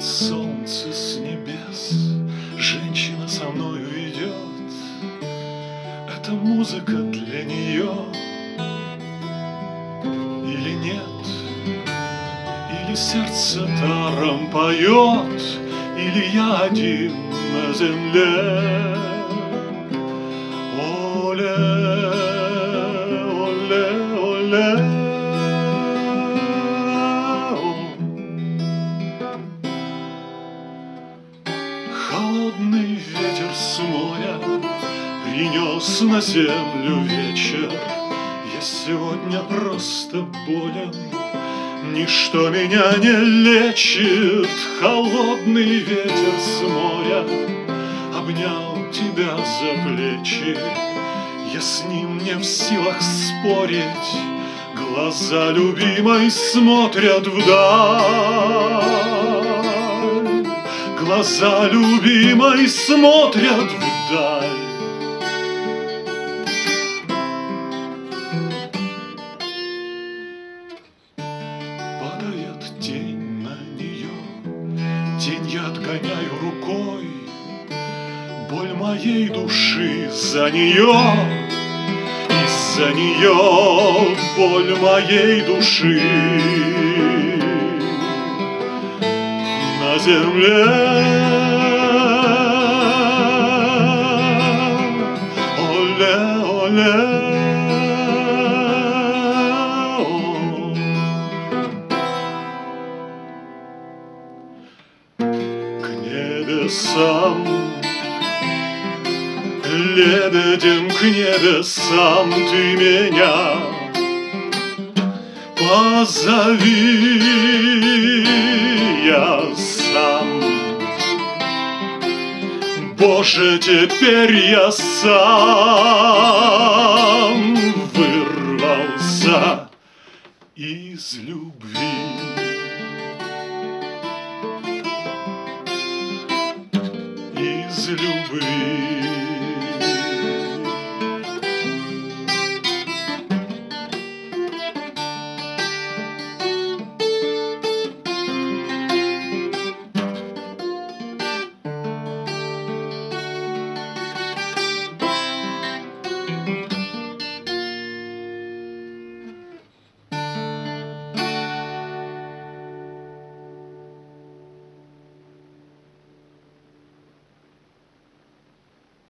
Солнце с небес, женщина со мною идет. Это музыка для нее или нет? Или сердце даром поет, или я один на земле? Холодный ветер с моря Принес на землю вечер. Я сегодня просто болен. Ничто меня не лечит. Холодный ветер с моря Обнял тебя за плечи. Я с ним не в силах спорить. Глаза любимой смотрят вдаль Глаза любимой смотрят вдаль. Падает тень на нее Тень я отгоняю рукой. Боль моей души за нее Из-за нее боль моей души на земле. Оле, оле. К небесам, лебедем к небесам ты меня позови, сам. Боже, теперь я сам вырвался из любви. Из любви.